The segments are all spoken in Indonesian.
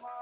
Almighty.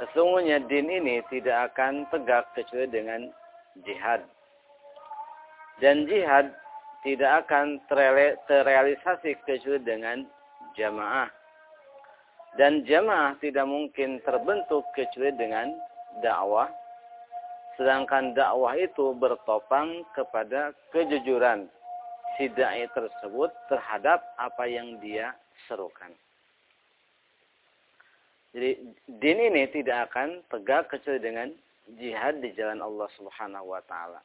Sesungguhnya din ini tidak akan tegak kecuali dengan jihad. Dan jihad tidak akan terrealisasi kecuali dengan jamaah. Dan jamaah tidak mungkin terbentuk kecuali dengan dakwah. Sedangkan dakwah itu bertopang kepada kejujuran si da'i tersebut terhadap apa yang dia serukan. Jadi din ini tidak akan tegak kecuali dengan jihad di jalan Allah Subhanahu wa taala.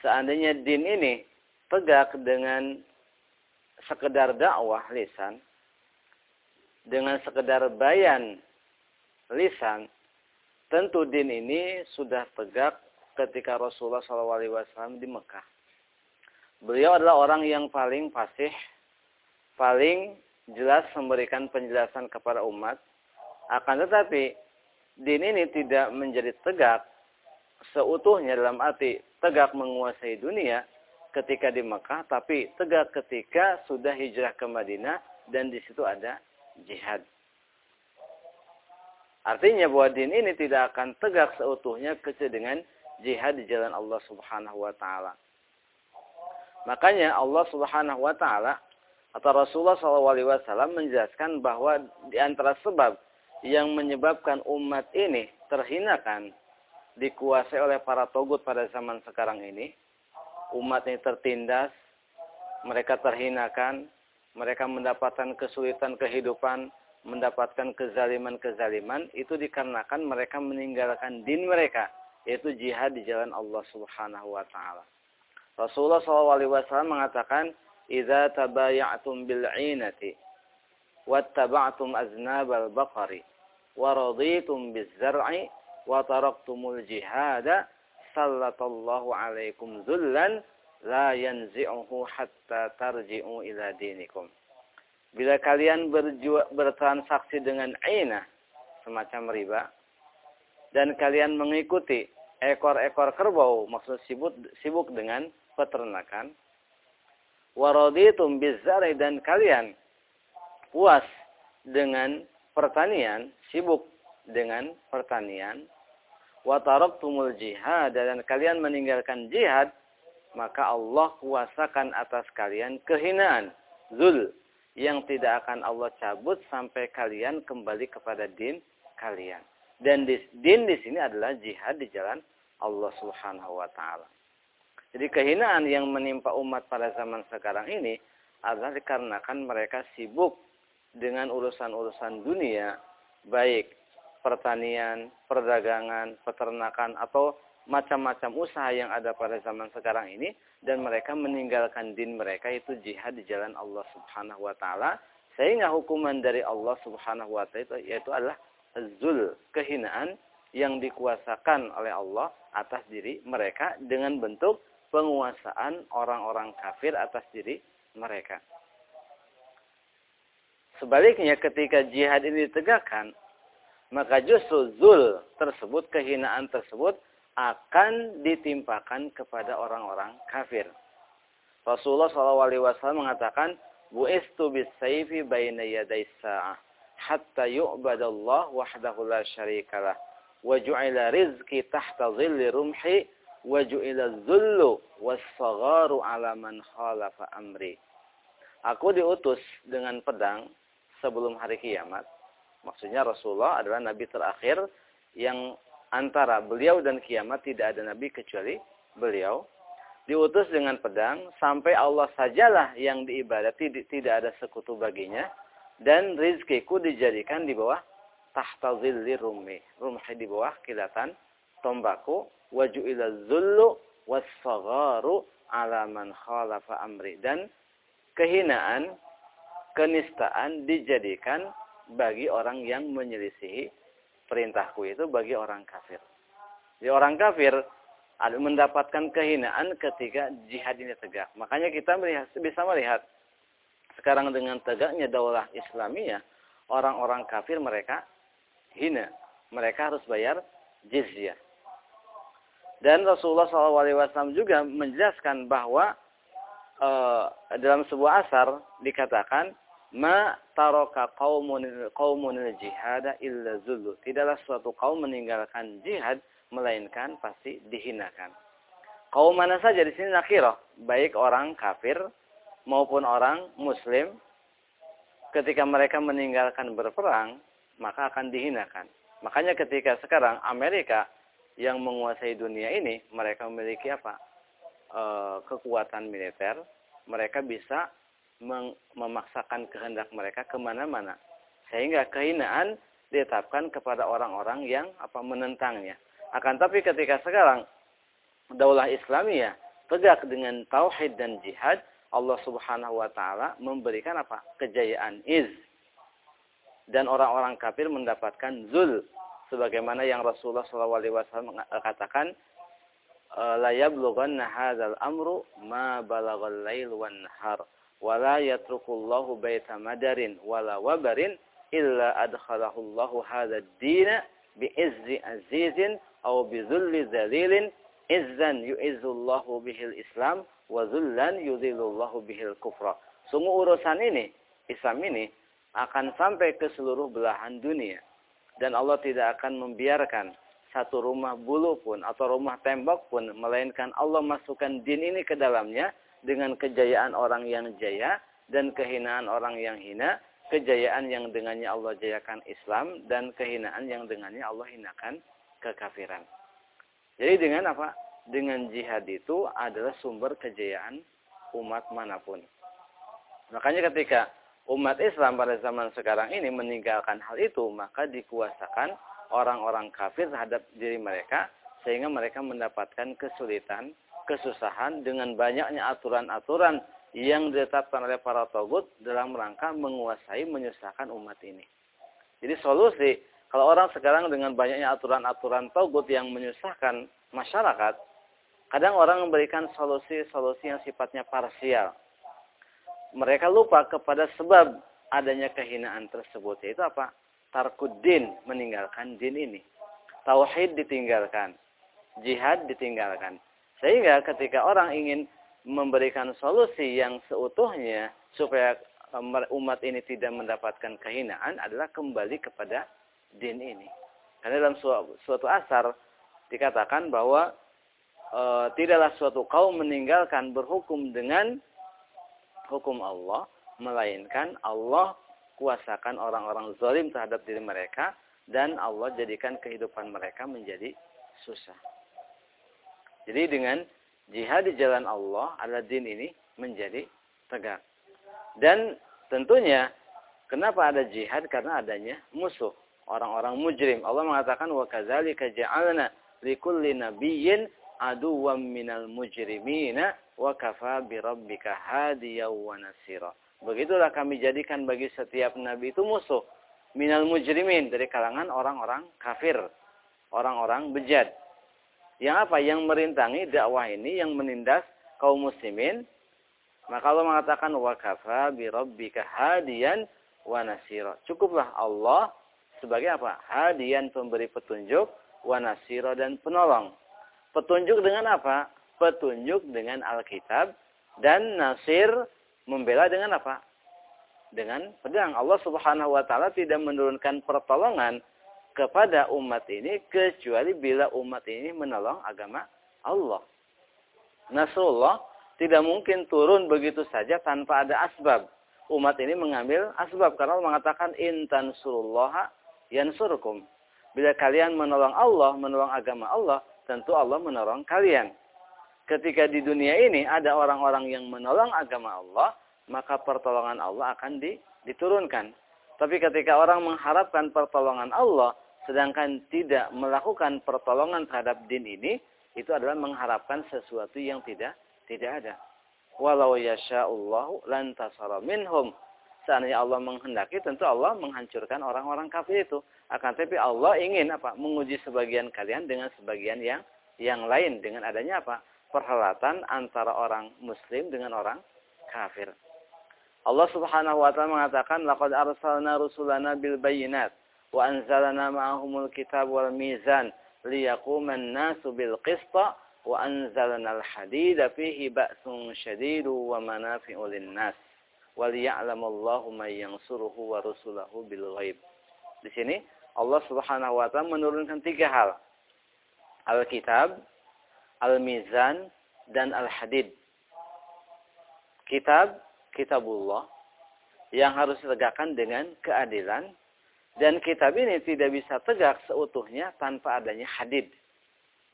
Seandainya din ini tegak dengan sekedar dakwah lisan dengan sekedar bayan lisan tentu din ini sudah tegak ketika Rasulullah SAW di Mekah. Beliau adalah orang yang paling fasih, paling jelas memberikan penjelasan kepada umat. Akan tetapi, din ini tidak menjadi tegak seutuhnya dalam arti tegak menguasai dunia ketika di Mekah, tapi tegak ketika sudah hijrah ke Madinah dan di situ ada jihad. Artinya bahwa din ini tidak akan tegak seutuhnya kecuali dengan jihad di jalan Allah Subhanahu wa taala. Makanya Allah Subhanahu wa taala atau Rasulullah SAW menjelaskan bahwa di antara sebab yang menyebabkan umat ini terhinakan dikuasai oleh para togut pada zaman sekarang ini, umat ini tertindas, mereka terhinakan, mereka mendapatkan kesulitan kehidupan, mendapatkan kezaliman-kezaliman, itu dikarenakan mereka meninggalkan din mereka, yaitu jihad di jalan Allah Subhanahu wa taala. Rasulullah SAW mengatakan, "Idza tabaya'tum bil 'inati wattaba'tum aznabal baqari biz zar'i wa taraktumul jihada sallatallahu 'alaikum zullan la yanzi'uhu hatta tarji'u ila dinikum." Bila kalian bertransaksi dengan aina semacam riba dan kalian mengikuti ekor-ekor kerbau maksud sibuk sibuk dengan peternakan. Waraditum bizari dan kalian puas dengan pertanian, sibuk dengan pertanian. Wataraktumul jihad dan kalian meninggalkan jihad, maka Allah kuasakan atas kalian kehinaan, zul, yang tidak akan Allah cabut sampai kalian kembali kepada din kalian. Dan din di sini adalah jihad di jalan Allah Subhanahu wa taala. Jadi kehinaan yang menimpa umat pada zaman sekarang ini adalah dikarenakan mereka sibuk dengan urusan-urusan dunia, baik pertanian, perdagangan, peternakan, atau macam-macam usaha yang ada pada zaman sekarang ini, dan mereka meninggalkan din mereka itu jihad di jalan Allah Subhanahu wa Ta'ala, sehingga hukuman dari Allah Subhanahu wa Ta'ala yaitu adalah zul, kehinaan yang dikuasakan oleh Allah atas diri mereka dengan bentuk penguasaan orang-orang kafir atas diri mereka. Sebaliknya ketika jihad ini ditegakkan, maka justru zul tersebut, kehinaan tersebut akan ditimpakan kepada orang-orang kafir. Rasulullah SAW mengatakan, Bu'istu bis sayfi bayna yaday sa'ah, hatta yu'badallah wahdahu la syarikalah, wa ju'ila rizki tahta zilli rumhi, waju'ila zullu wassagharu ala man khalafa amri. Aku diutus dengan pedang sebelum hari kiamat. Maksudnya Rasulullah adalah nabi terakhir yang antara beliau dan kiamat tidak ada nabi kecuali beliau. Diutus dengan pedang sampai Allah sajalah yang diibadati tidak ada sekutu baginya dan rizkiku dijadikan di bawah tahta zilli rummi. Rumhi di bawah kilatan tombaku waju'ila zullu wassagharu ala man khalafa amri dan kehinaan kenistaan dijadikan bagi orang yang menyelisihi perintahku itu bagi orang kafir. Jadi orang kafir mendapatkan kehinaan ketika jihad ini tegak. Makanya kita melihat, bisa melihat sekarang dengan tegaknya daulah Islamiyah, orang-orang kafir mereka hina. Mereka harus bayar jizyah. Dan Rasulullah SAW juga menjelaskan bahwa e, dalam sebuah asar dikatakan ma taroka qaumun qaumun jihada illa zullu. Tidaklah suatu kaum meninggalkan jihad melainkan pasti dihinakan. Kaum mana saja di sini nakirah, baik orang kafir maupun orang muslim ketika mereka meninggalkan berperang maka akan dihinakan. Makanya ketika sekarang Amerika yang menguasai dunia ini mereka memiliki apa e, kekuatan militer mereka bisa memaksakan kehendak mereka ke mana-mana. Sehingga kehinaan ditetapkan kepada orang-orang yang apa menentangnya. Akan tapi ketika sekarang daulah Islamiyah tegak dengan tauhid dan jihad Allah Subhanahu wa taala memberikan apa kejayaan iz. Dan orang-orang kafir mendapatkan zul sebagaimana yang Rasulullah SAW katakan la yablughanna hadzal amru ma balagal lail wan nahar wa la yatrukullahu baita madarin wala wabarin illa adkhalahu Allahu hadzal dina bi'izzi azizin aw bizulli zalilin izzan yu'izzullahu bihil islam wa zullan yudhillullahu bihil kufra. Sungguh urusan ini, Islam ini akan sampai ke seluruh belahan dunia dan Allah tidak akan membiarkan satu rumah bulu pun atau rumah tembok pun melainkan Allah masukkan din ini ke dalamnya dengan kejayaan orang yang jaya dan kehinaan orang yang hina, kejayaan yang dengannya Allah jayakan Islam dan kehinaan yang dengannya Allah hinakan kekafiran. Jadi dengan apa? Dengan jihad itu adalah sumber kejayaan umat mana pun. Makanya ketika umat Islam pada zaman sekarang ini meninggalkan hal itu, maka dikuasakan orang-orang kafir terhadap diri mereka sehingga mereka mendapatkan kesulitan, kesusahan dengan banyaknya aturan-aturan yang ditetapkan oleh para togut dalam rangka menguasai, menyusahkan umat ini. Jadi solusi, kalau orang sekarang dengan banyaknya aturan-aturan togut yang menyusahkan masyarakat, kadang orang memberikan solusi-solusi yang sifatnya parsial mereka lupa kepada sebab adanya kehinaan tersebut. Yaitu apa? Tarkuddin, meninggalkan din ini. Tauhid ditinggalkan. Jihad ditinggalkan. Sehingga ketika orang ingin memberikan solusi yang seutuhnya supaya umat ini tidak mendapatkan kehinaan adalah kembali kepada din ini. Karena dalam suatu asar dikatakan bahwa e, tidaklah suatu kaum meninggalkan berhukum dengan hukum Allah, melainkan Allah kuasakan orang-orang zalim terhadap diri mereka dan Allah jadikan kehidupan mereka menjadi susah. Jadi dengan jihad di jalan Allah adalah din ini menjadi tegak. Dan tentunya kenapa ada jihad karena adanya musuh, orang-orang mujrim. Allah mengatakan wa kadzalika ja'alna likulli nabiyyin aduwwam minal mujrimina wa kafa bi rabbika hadiyaw wa nasira. Begitulah kami jadikan bagi setiap nabi itu musuh minal mujrimin dari kalangan orang-orang kafir, orang-orang bejat. Yang apa? Yang merintangi dakwah ini yang menindas kaum muslimin. Maka Allah mengatakan wa kafa bi rabbika hadiyan wa nasira. Cukuplah Allah sebagai apa? Hadian pemberi petunjuk wa nasira dan penolong. Petunjuk dengan apa? Petunjuk dengan Alkitab dan Nasir membela dengan apa? Dengan pedang. Allah Subhanahu wa taala tidak menurunkan pertolongan kepada umat ini kecuali bila umat ini menolong agama Allah. Nasrullah tidak mungkin turun begitu saja tanpa ada asbab. Umat ini mengambil asbab karena Allah mengatakan intan surullaha yansurkum. Bila kalian menolong Allah, menolong agama Allah, tentu Allah menolong kalian. Ketika di dunia ini ada orang-orang yang menolong agama Allah, maka pertolongan Allah akan diturunkan. Tapi ketika orang mengharapkan pertolongan Allah, sedangkan tidak melakukan pertolongan terhadap din ini, itu adalah mengharapkan sesuatu yang tidak tidak ada. Walau yasha'ullahu lantasara minhum. Seandainya Allah menghendaki, tentu Allah menghancurkan orang-orang kafir itu. Akan tapi Allah ingin apa? Menguji sebagian kalian dengan sebagian yang yang lain dengan adanya apa? Perhelatan antara orang muslim dengan orang kafir. Allah Subhanahu wa taala mengatakan laqad arsalna rusulana bil bayyinat wa anzalna ma'ahumul kitab wal mizan liyaquman nasu bil qista wa anzalna al hadida fihi ba'sun shadidu wa manafi'u yansuruhu wa ghaib. Di sini Allah Subhanahu wa taala menurunkan tiga hal. Alkitab, Al-Mizan, dan Al-Hadid. Kitab, kitabullah yang harus ditegakkan dengan keadilan dan kitab ini tidak bisa tegak seutuhnya tanpa adanya hadid,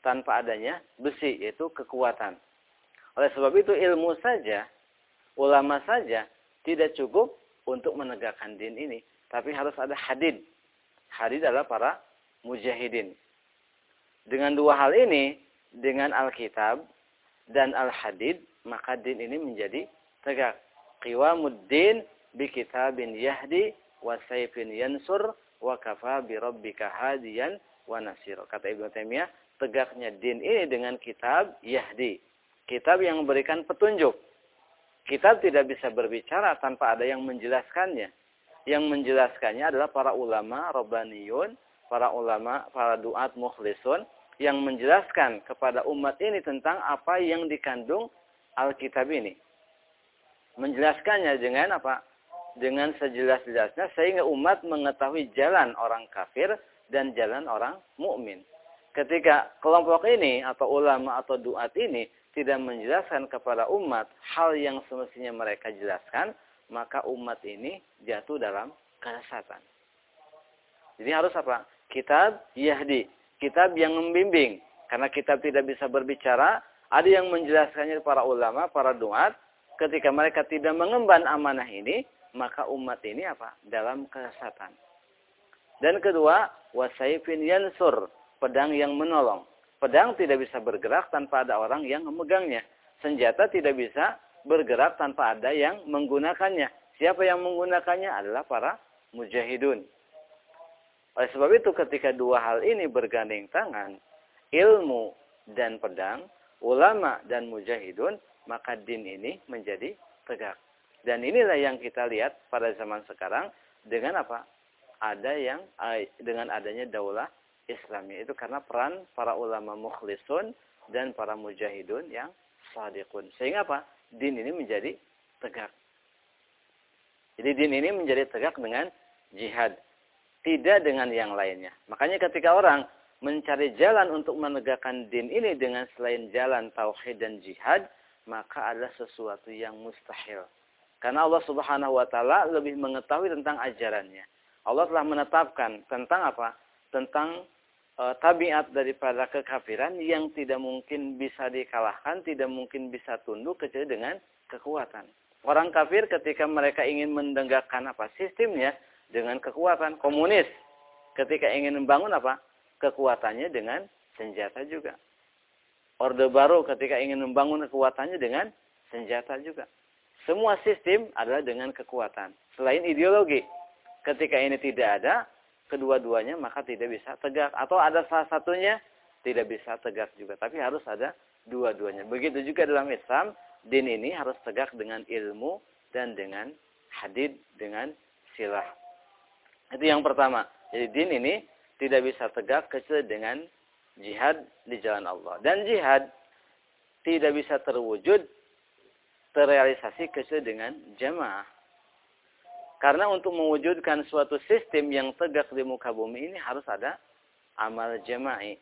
tanpa adanya besi yaitu kekuatan. Oleh sebab itu ilmu saja, ulama saja tidak cukup untuk menegakkan din ini, tapi harus ada hadid, Hadid adalah para mujahidin. Dengan dua hal ini, dengan Alkitab dan Al-Hadid, maka din ini menjadi tegak. Qiwamuddin bi kitabin yahdi wa sayfin yansur wa kafa bi rabbika hadiyan wa nasir. Kata Ibnu Taimiyah, tegaknya din ini dengan kitab Yahdi. Kitab yang memberikan petunjuk. Kitab tidak bisa berbicara tanpa ada yang menjelaskannya. Yang menjelaskannya adalah para ulama Robbaniyun, para ulama, para duat mukhlisun, yang menjelaskan kepada umat ini tentang apa yang dikandung Alkitab ini. Menjelaskannya dengan apa? Dengan sejelas-jelasnya sehingga umat mengetahui jalan orang kafir dan jalan orang mukmin. Ketika kelompok ini atau ulama atau duat ini tidak menjelaskan kepada umat hal yang semestinya mereka jelaskan, maka umat ini jatuh dalam kesesatan. Jadi harus apa? Kitab Yahdi, kitab yang membimbing. Karena kitab tidak bisa berbicara, ada yang menjelaskannya para ulama, para duat. Ketika mereka tidak mengemban amanah ini, maka umat ini apa? Dalam kesesatan. Dan kedua, wasaifin yansur, pedang yang menolong. Pedang tidak bisa bergerak tanpa ada orang yang memegangnya. Senjata tidak bisa bergerak tanpa ada yang menggunakannya. Siapa yang menggunakannya adalah para mujahidun. Oleh sebab itu ketika dua hal ini bergandeng tangan, ilmu dan pedang, ulama dan mujahidun, maka din ini menjadi tegak. Dan inilah yang kita lihat pada zaman sekarang dengan apa? ada yang dengan adanya daulah Islamnya itu karena peran para ulama mukhlisun dan para mujahidun yang sadiqun. Sehingga apa? Din ini menjadi tegak. Jadi din ini menjadi tegak dengan jihad. Tidak dengan yang lainnya. Makanya ketika orang mencari jalan untuk menegakkan din ini dengan selain jalan tauhid dan jihad, maka adalah sesuatu yang mustahil. Karena Allah Subhanahu wa taala lebih mengetahui tentang ajarannya. Allah telah menetapkan tentang apa? Tentang e, tabiat daripada kekafiran yang tidak mungkin bisa dikalahkan, tidak mungkin bisa tunduk kecuali dengan kekuatan. Orang kafir ketika mereka ingin mendengarkan apa sistemnya dengan kekuatan komunis. Ketika ingin membangun apa? Kekuatannya dengan senjata juga. Orde baru ketika ingin membangun kekuatannya dengan senjata juga. Semua sistem adalah dengan kekuatan. Selain ideologi. Ketika ini tidak ada, kedua-duanya maka tidak bisa tegak. Atau ada salah satunya, tidak bisa tegak juga. Tapi harus ada dua-duanya. Begitu juga dalam Islam, din ini harus tegak dengan ilmu dan dengan hadid, dengan silah. Itu yang pertama. Jadi din ini tidak bisa tegak kecuali dengan jihad di jalan Allah. Dan jihad tidak bisa terwujud, terrealisasi kecuali dengan jamaah. Karena untuk mewujudkan suatu sistem yang tegak di muka bumi ini harus ada amal jema'i.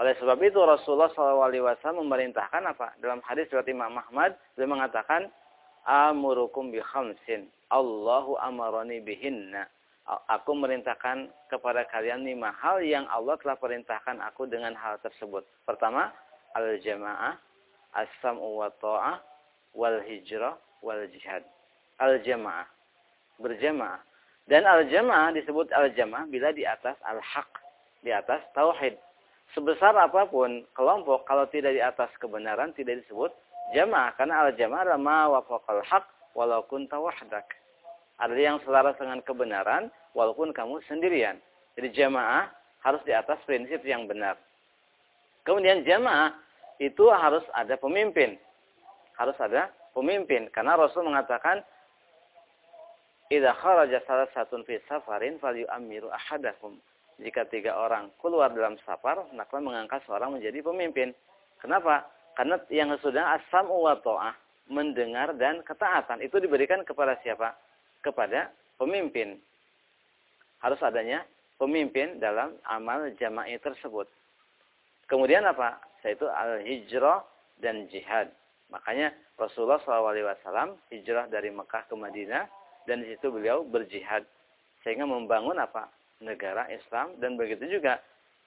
Oleh sebab itu Rasulullah SAW memerintahkan apa? Dalam hadis riwayat Imam Ahmad, beliau mengatakan, Amurukum bi khamsin. Allahu amarani bihinna. Aku merintahkan kepada kalian lima hal yang Allah telah perintahkan aku dengan hal tersebut. Pertama, al-jamaah, as-sam'u wa ta'ah, wal hijrah, wal jihad. Al-jamaah berjamaah. Dan al-jamaah disebut al-jamaah bila di atas al-haq, di atas tauhid. Sebesar apa pun kelompok kalau tidak di atas kebenaran tidak disebut jamaah karena al-jamaah adalah ma wafaqal haq walau kunta. Ada yang selaras dengan kebenaran walaupun kamu sendirian. Jadi jamaah harus di atas prinsip yang benar. Kemudian jamaah itu harus ada pemimpin. Harus ada pemimpin karena Rasul mengatakan Idza kharaja salah satun fi safarin falyu'ammiru ahadakum. Jika tiga orang keluar dalam safar, maka mengangkat seorang menjadi pemimpin. Kenapa? Karena yang sudah asam wa ta'ah, mendengar dan ketaatan itu diberikan kepada siapa? Kepada pemimpin. Harus adanya pemimpin dalam amal jama'i tersebut. Kemudian apa? Yaitu al-hijrah dan jihad. Makanya Rasulullah SAW hijrah dari Mekah ke Madinah dan di situ beliau berjihad sehingga membangun apa? Negara Islam. Dan begitu juga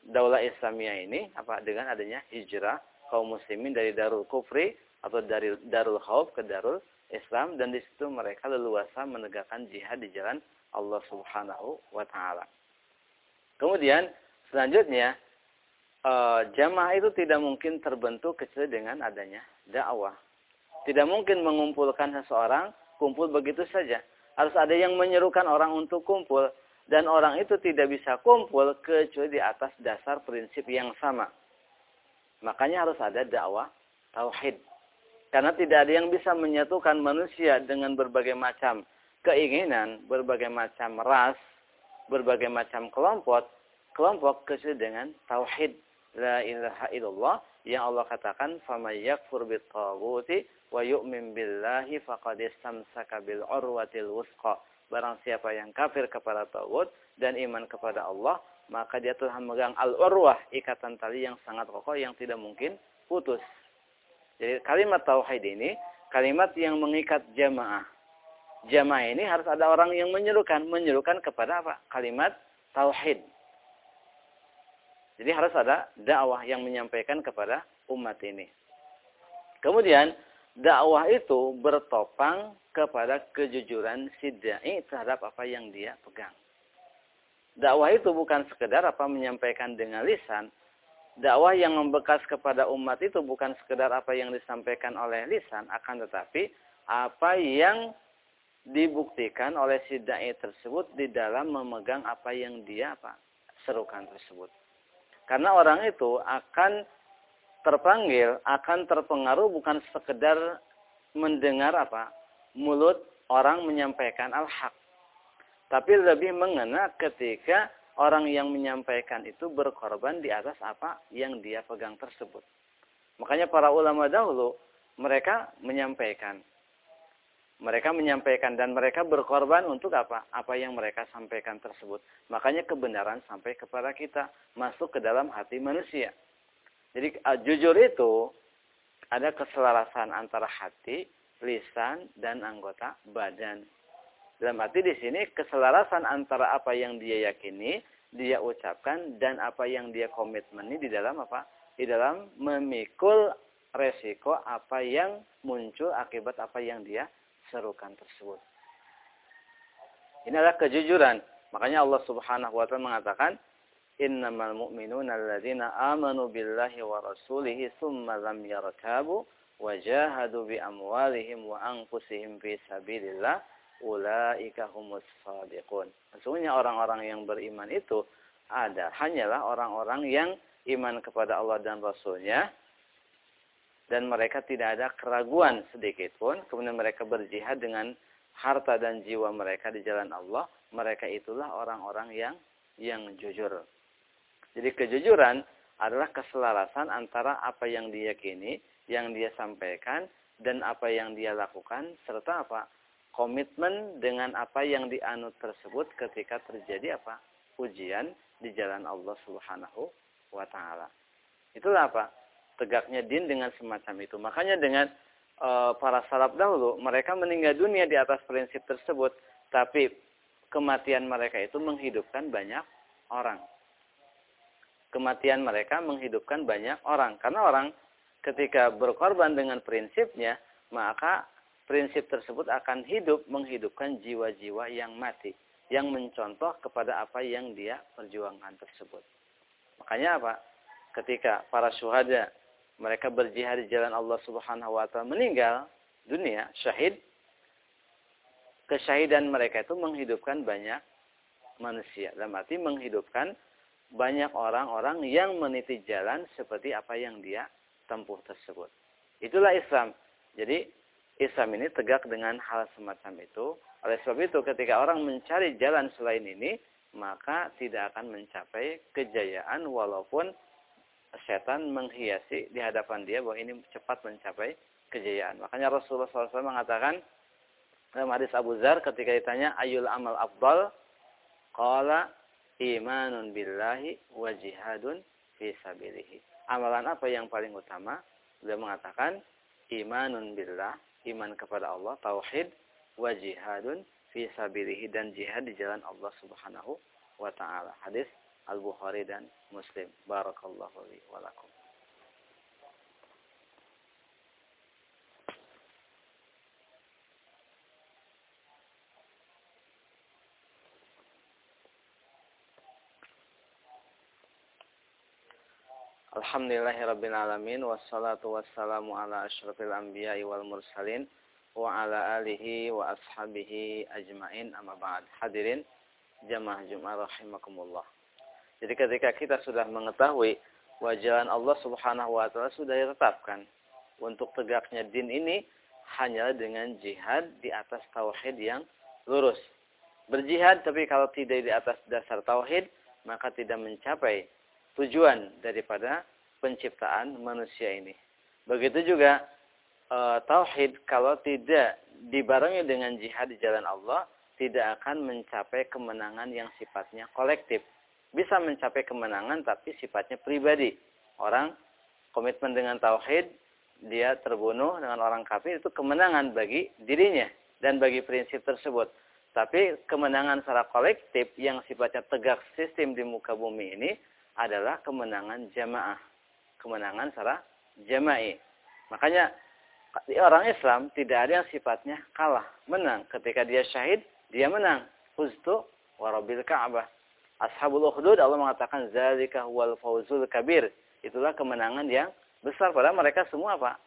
daulah Islamiyah ini apa? Dengan adanya hijrah kaum muslimin dari Darul Kufri atau dari Darul Khauf ke Darul Islam. Dan di situ mereka leluasa menegakkan jihad di jalan Allah Subhanahu wa taala. Kemudian selanjutnya eh, jamaah itu tidak mungkin terbentuk kecuali dengan adanya dakwah. Tidak mungkin mengumpulkan seseorang kumpul begitu saja harus ada yang menyerukan orang untuk kumpul. Dan orang itu tidak bisa kumpul kecuali di atas dasar prinsip yang sama. Makanya harus ada dakwah tauhid. Karena tidak ada yang bisa menyatukan manusia dengan berbagai macam keinginan, berbagai macam ras, berbagai macam kelompok, kelompok kecuali dengan tauhid la ilaha illallah yang Allah katakan faman yakfur bit wa yu'min billahi faqad istamsaka bil urwatil wusqa. Barang siapa yang kafir kepada tauhid dan iman kepada Allah maka dia telah memegang al-urwah ikatan tali yang sangat kokoh yang tidak mungkin putus. Jadi kalimat tauhid ini kalimat yang mengikat jamaah. Jamaah ini harus ada orang yang menyerukan. Menyerukan kepada apa? Kalimat tauhid jadi harus ada dakwah yang menyampaikan kepada umat ini. Kemudian dakwah itu bertopang kepada kejujuran si dai terhadap apa yang dia pegang. Dakwah itu bukan sekedar apa menyampaikan dengan lisan. Dakwah yang membekas kepada umat itu bukan sekedar apa yang disampaikan oleh lisan, akan tetapi apa yang dibuktikan oleh si dai tersebut di dalam memegang apa yang dia apa serukan tersebut. Karena orang itu akan terpanggil, akan terpengaruh bukan sekedar mendengar apa mulut orang menyampaikan al-haq. Tapi lebih mengena ketika orang yang menyampaikan itu berkorban di atas apa yang dia pegang tersebut. Makanya para ulama dahulu mereka menyampaikan. Mereka menyampaikan dan mereka berkorban untuk apa? Apa yang mereka sampaikan tersebut. Makanya kebenaran sampai kepada kita. Masuk ke dalam hati manusia. Jadi jujur itu ada keselarasan antara hati, lisan, dan anggota badan. Dalam arti di sini keselarasan antara apa yang dia yakini, dia ucapkan, dan apa yang dia komitmeni di dalam apa? Di dalam memikul resiko apa yang muncul akibat apa yang dia serukan tersebut. Ini adalah kejujuran. Makanya Allah Subhanahu wa taala mengatakan, "Innamal mu'minuna alladzina amanu billahi wa rasulihi tsumma lam yartabu wa jahadu bi amwalihim wa anfusihim fi sabilillah ulaika humus shadiqun." Sesungguhnya orang-orang yang beriman itu ada hanyalah orang-orang yang iman kepada Allah dan Rasulnya dan mereka tidak ada keraguan sedikit pun. Kemudian mereka berjihad dengan harta dan jiwa mereka di jalan Allah. Mereka itulah orang-orang yang yang jujur. Jadi kejujuran adalah keselarasan antara apa yang diyakini yang dia sampaikan dan apa yang dia lakukan serta apa? Komitmen dengan apa yang dianut tersebut ketika terjadi apa? Ujian di jalan Allah Subhanahu wa taala. Itulah apa tegaknya din dengan semacam itu. Makanya dengan e, para salaf dahulu, mereka meninggal dunia di atas prinsip tersebut, tapi kematian mereka itu menghidupkan banyak orang. Kematian mereka menghidupkan banyak orang. Karena orang ketika berkorban dengan prinsipnya, maka prinsip tersebut akan hidup menghidupkan jiwa-jiwa yang mati. Yang mencontoh kepada apa yang dia perjuangkan tersebut. Makanya apa? Ketika para syuhada mereka berjihad di jalan Allah Subhanahu wa taala meninggal dunia syahid. Kesyahidan mereka itu menghidupkan banyak manusia. Dalam arti menghidupkan banyak orang-orang yang meniti jalan seperti apa yang dia tempuh tersebut. Itulah Islam. Jadi Islam ini tegak dengan hal semacam itu. Oleh sebab itu ketika orang mencari jalan selain ini maka tidak akan mencapai kejayaan walaupun setan menghiasi di hadapan dia bahwa ini cepat mencapai kejayaan. Makanya Rasulullah SAW mengatakan dalam hadis Abu Zar ketika ditanya ayul amal afdal qala imanun billahi wa jihadun fi sabilihi. Amalan apa yang paling utama? Beliau mengatakan imanun billah, iman kepada Allah, tauhid wa jihadun fi sabilihi dan jihad di jalan Allah Subhanahu wa taala. Hadis البخاري دان مسلم. بارك الله لي ولكم. الحمد لله رب العالمين والصلاة والسلام على أشرف الأنبياء والمرسلين وعلى آله وأصحابه أجمعين أما بعد حاضرين جماعة جمعة رحمكم الله jadi ketika kita sudah mengetahui Wajalan Allah Subhanahu wa taala sudah ditetapkan. Untuk tegaknya din ini hanyalah dengan jihad di atas tauhid yang lurus. Berjihad tapi kalau tidak di atas dasar tauhid maka tidak mencapai tujuan daripada penciptaan manusia ini. Begitu juga e, tauhid kalau tidak dibarengi dengan jihad di jalan Allah tidak akan mencapai kemenangan yang sifatnya kolektif. Bisa mencapai kemenangan tapi sifatnya pribadi. Orang komitmen dengan tauhid, dia terbunuh dengan orang kafir itu kemenangan bagi dirinya dan bagi prinsip tersebut. Tapi kemenangan secara kolektif yang sifatnya tegak sistem di muka bumi ini adalah kemenangan jamaah. Kemenangan secara jama'i. Makanya di orang Islam tidak ada yang sifatnya kalah, menang. Ketika dia syahid, dia menang. Fuztu warabil Ka'bah. Ashabul Ukhdud Allah mengatakan zalika wal fawzul kabir. Itulah kemenangan yang besar pada mereka semua, Pak.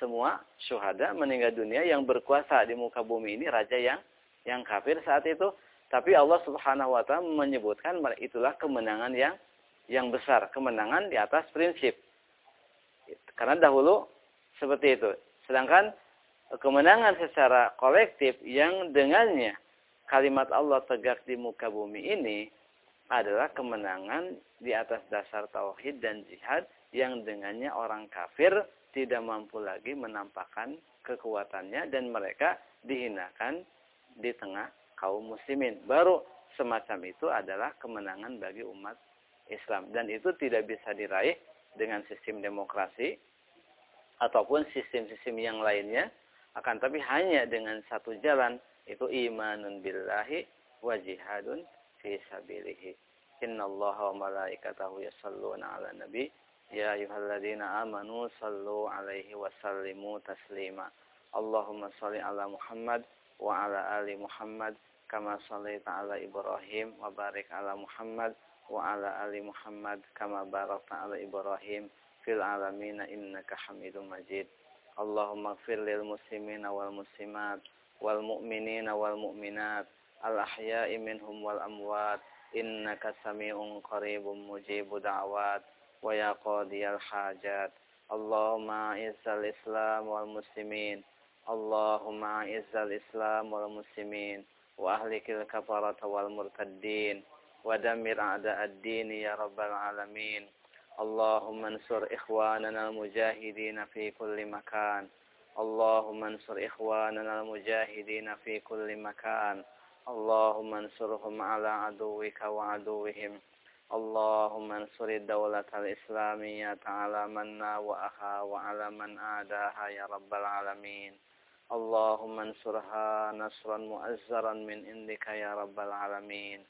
Semua syuhada meninggal dunia yang berkuasa di muka bumi ini raja yang yang kafir saat itu. Tapi Allah Subhanahu wa taala menyebutkan itulah kemenangan yang yang besar, kemenangan di atas prinsip. Karena dahulu seperti itu. Sedangkan kemenangan secara kolektif yang dengannya kalimat Allah tegak di muka bumi ini adalah kemenangan di atas dasar tauhid dan jihad yang dengannya orang kafir tidak mampu lagi menampakkan kekuatannya dan mereka dihinakan di tengah kaum muslimin. Baru semacam itu adalah kemenangan bagi umat Islam dan itu tidak bisa diraih dengan sistem demokrasi ataupun sistem-sistem yang lainnya akan tapi hanya dengan satu jalan itu imanun billahi wa jihadun fi sabilihi. Innallaha wa malaikatahu yusalluna 'alan nabi. Ya ayyuhalladzina amanu sallu 'alaihi wa sallimu taslima. Allahumma shalli 'ala Muhammad wa 'ala ali Muhammad kama shallaita 'ala Ibrahim wa barik 'ala Muhammad wa 'ala ali Muhammad kama barakta 'ala Ibrahim fil alamin innaka hamidum majid. Allahumma gfir lil muslimina wal muslimat wal mu'minina wal mu'minat al ahya'i minhum wal amwat innaka sami'un qaribun mujibu da'wat wa ya qadiyal hajat Allahumma izzal islam wal muslimin Allahumma izzal islam wal muslimin wa ahlikil kafarata wal murtaddin wa damir a'da ad-din ya rabbal alamin اللهم انصر إخواننا المجاهدين في كل مكان اللهم انصر إخواننا المجاهدين في كل مكان اللهم انصرهم على عدوك وعدوهم. اللهم انصر الدولة الإسلامية على من ناوأها وعلى من آداها يا رب العالمين. اللهم انصرها نصرا مؤزرا من عندك يا رب العالمين.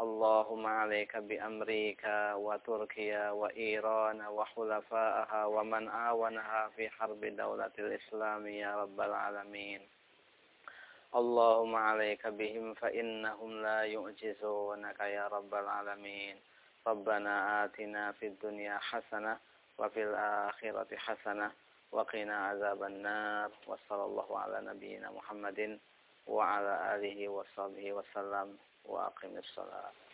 اللهم عليك بأمريكا وتركيا وإيران وحلفائها ومن آونها في حرب دولة الإسلام يا رب العالمين. اللهم عليك بهم فإنهم لا يعجزونك يا رب العالمين. ربنا آتنا في الدنيا حسنة وفي الآخرة حسنة وقنا عذاب النار. وصلى الله على نبينا محمد وعلى آله وصحبه وسلم. وأقم الصلاة.